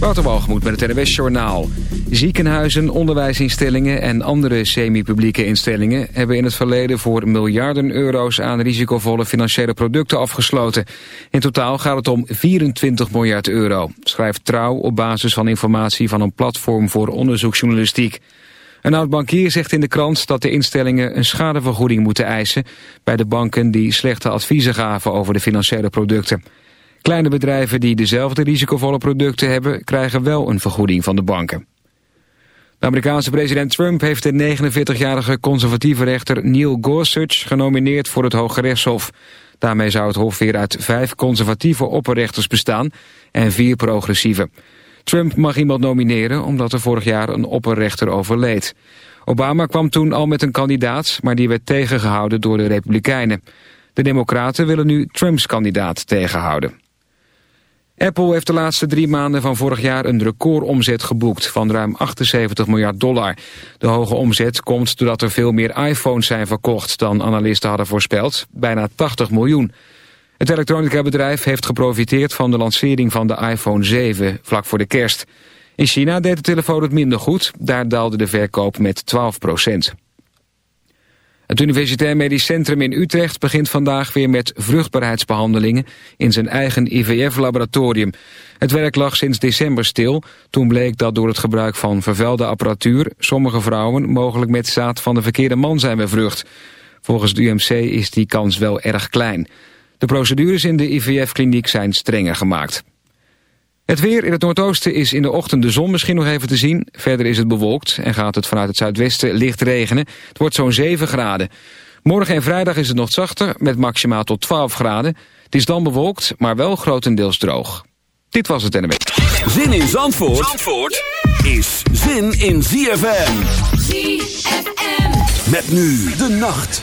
Waterwalgemoed met het NWS Journaal. Ziekenhuizen, onderwijsinstellingen en andere semi-publieke instellingen... hebben in het verleden voor miljarden euro's aan risicovolle financiële producten afgesloten. In totaal gaat het om 24 miljard euro, schrijft Trouw op basis van informatie van een platform voor onderzoeksjournalistiek. Een oud-bankier zegt in de krant dat de instellingen een schadevergoeding moeten eisen... bij de banken die slechte adviezen gaven over de financiële producten. Kleine bedrijven die dezelfde risicovolle producten hebben... krijgen wel een vergoeding van de banken. De Amerikaanse president Trump heeft de 49-jarige conservatieve rechter Neil Gorsuch genomineerd voor het Hoge Rechtshof. Daarmee zou het hof weer uit vijf conservatieve opperrechters bestaan en vier progressieve. Trump mag iemand nomineren omdat er vorig jaar een opperrechter overleed. Obama kwam toen al met een kandidaat, maar die werd tegengehouden door de Republikeinen. De Democraten willen nu Trumps kandidaat tegenhouden. Apple heeft de laatste drie maanden van vorig jaar een recordomzet geboekt van ruim 78 miljard dollar. De hoge omzet komt doordat er veel meer iPhones zijn verkocht dan analisten hadden voorspeld, bijna 80 miljoen. Het elektronica-bedrijf heeft geprofiteerd van de lancering van de iPhone 7 vlak voor de kerst. In China deed de telefoon het minder goed, daar daalde de verkoop met 12 procent. Het Universitair Medisch Centrum in Utrecht begint vandaag weer met vruchtbaarheidsbehandelingen in zijn eigen IVF-laboratorium. Het werk lag sinds december stil. Toen bleek dat door het gebruik van vervuilde apparatuur sommige vrouwen mogelijk met zaad van de verkeerde man zijn bevrucht. Volgens de UMC is die kans wel erg klein. De procedures in de IVF-kliniek zijn strenger gemaakt. Het weer in het noordoosten is in de ochtend de zon misschien nog even te zien. Verder is het bewolkt en gaat het vanuit het zuidwesten licht regenen. Het wordt zo'n 7 graden. Morgen en vrijdag is het nog zachter met maximaal tot 12 graden. Het is dan bewolkt, maar wel grotendeels droog. Dit was het NMW. Zin in Zandvoort, Zandvoort is zin in ZFM. ZFM. Met nu de nacht.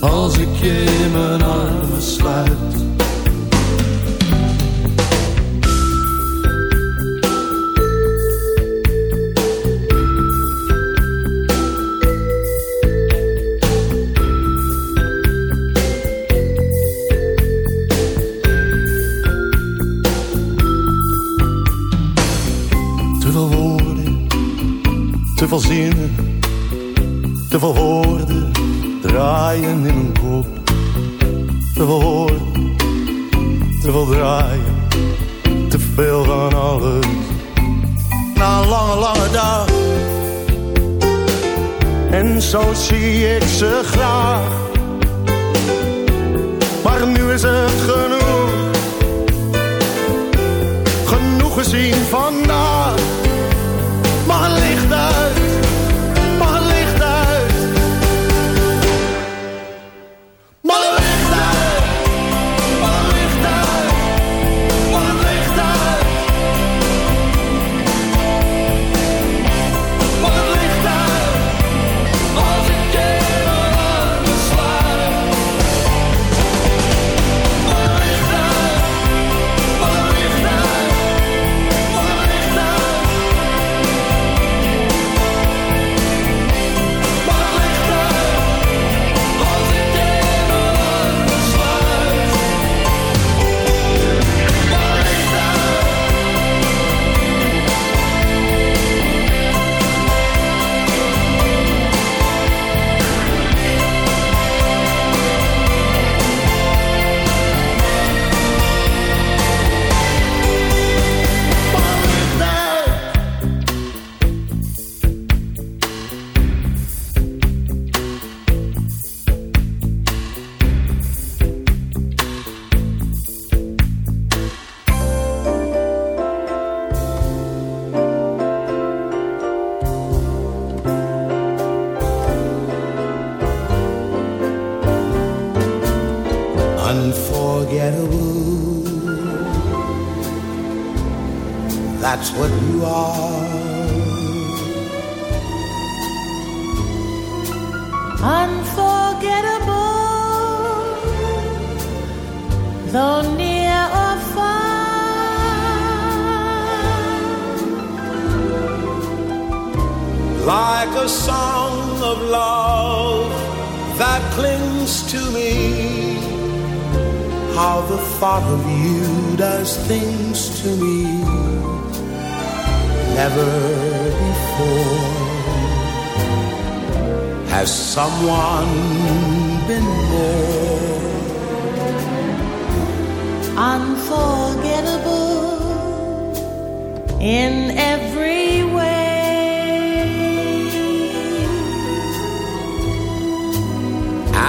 als je in. Te veel woorden, te veel zinnen, te veel Te veel te veel draaien, te veel van alles. Na een lange, lange dag En zo zie ik ze graag. Maar nu is het genoeg. Genoeg gezien vandaag.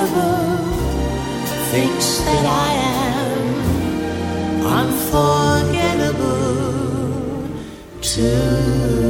unfathomable thinks that I am unforgettable too.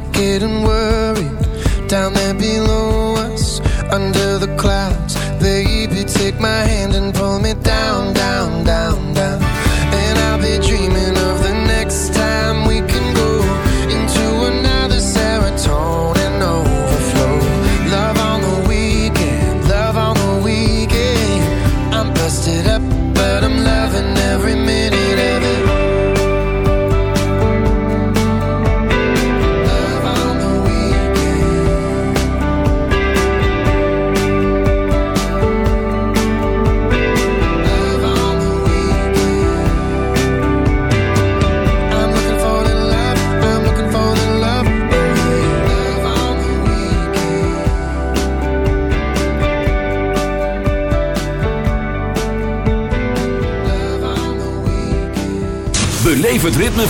suffocating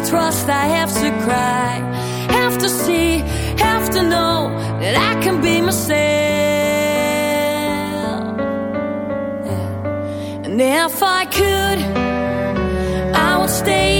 to trust, I have to cry. Have to see, have to know that I can be myself. And if I could, I would stay.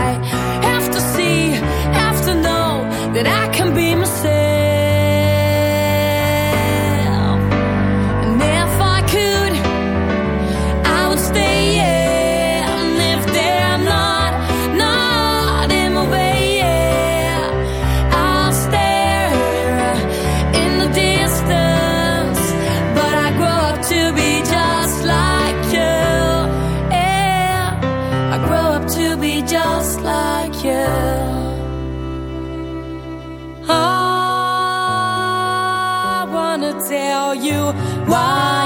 Why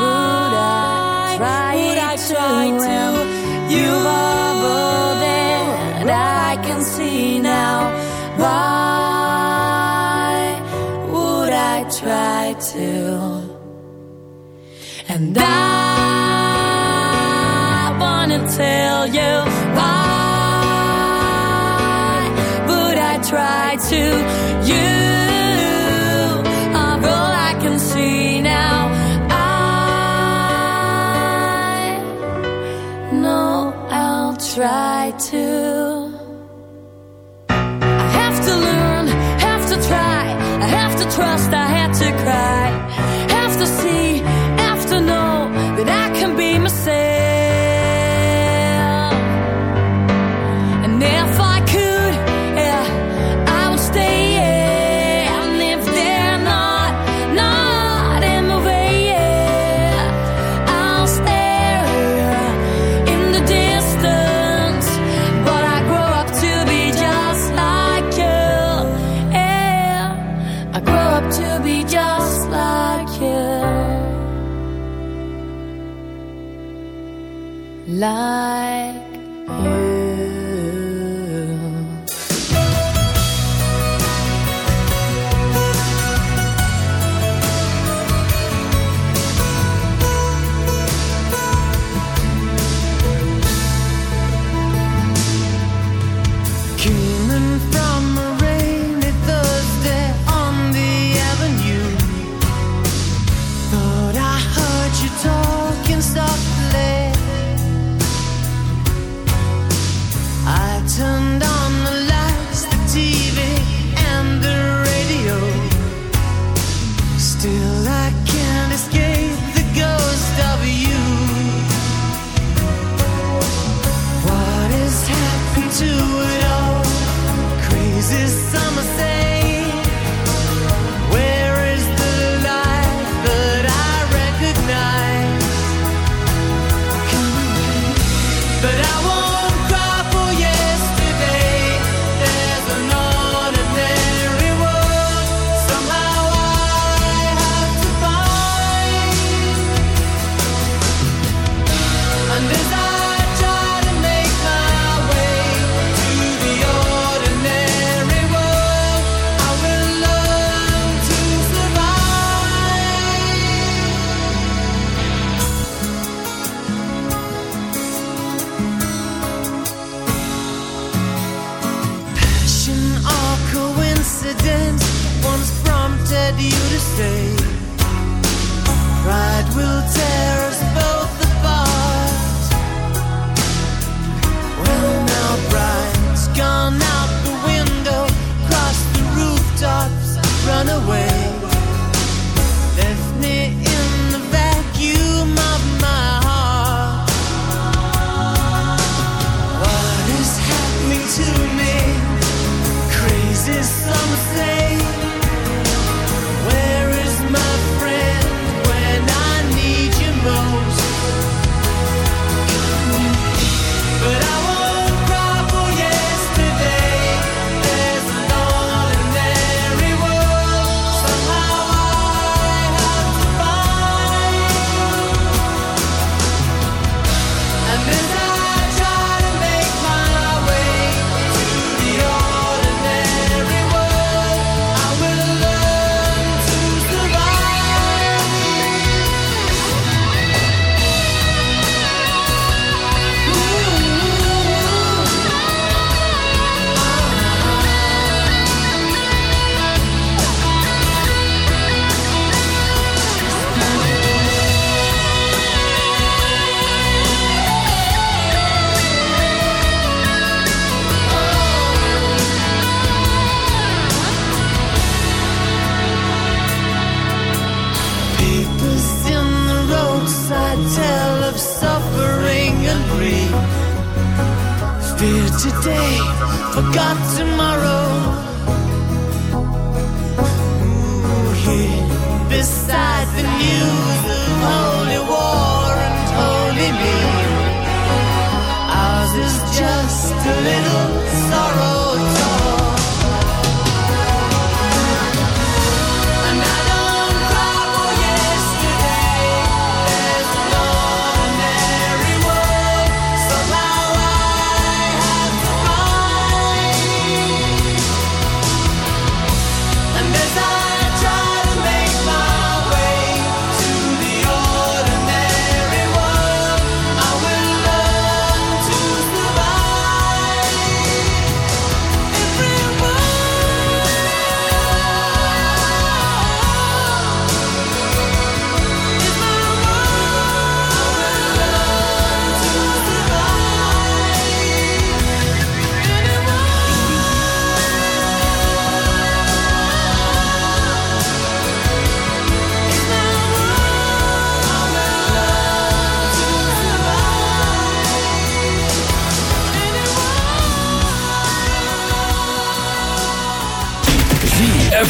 would I try, to? You are I can see now. Why would I try to? And I wanna tell you why would I try to? trust turned on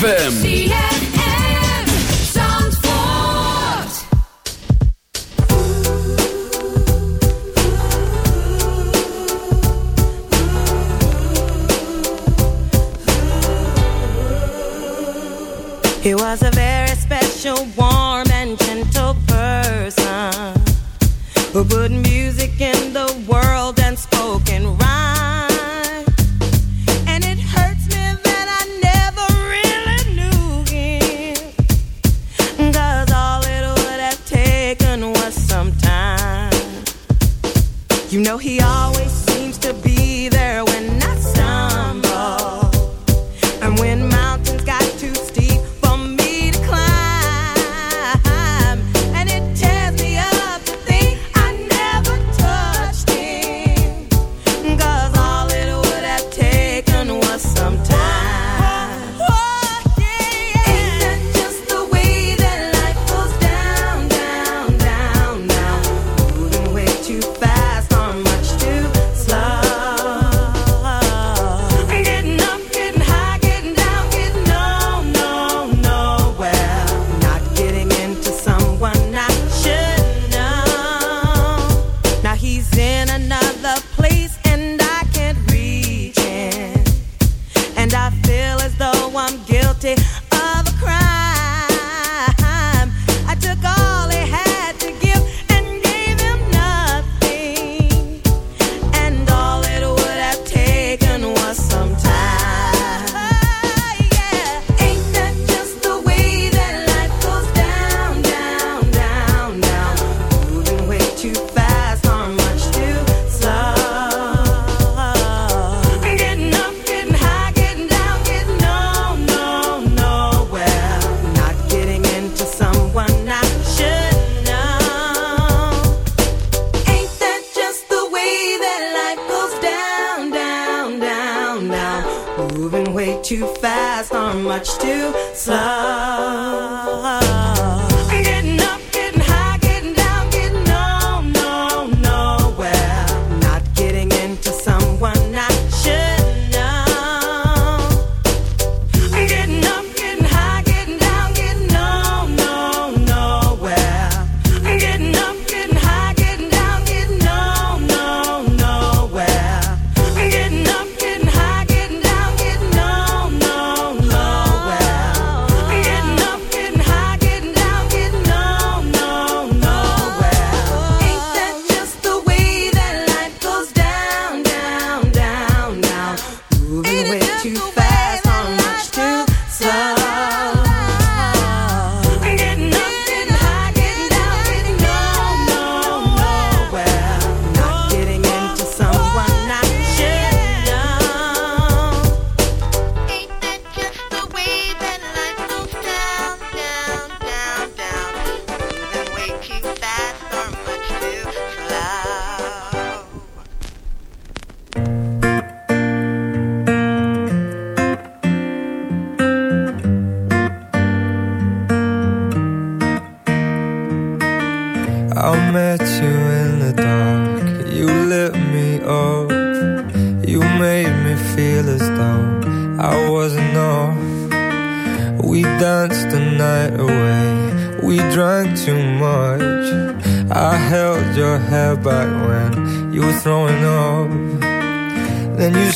ZFM.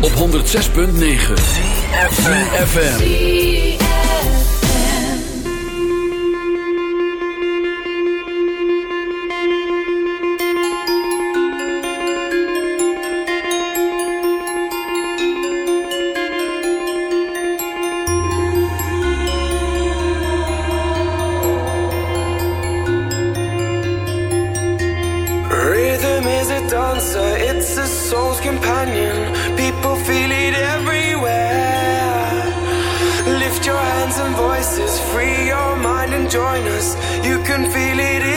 Op 106.9 CFFM dancer, it's a soul's companion. People feel it everywhere. Lift your hands and voices, free your mind and join us. You can feel it.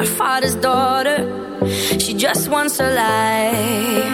my father's daughter. She just wants a life.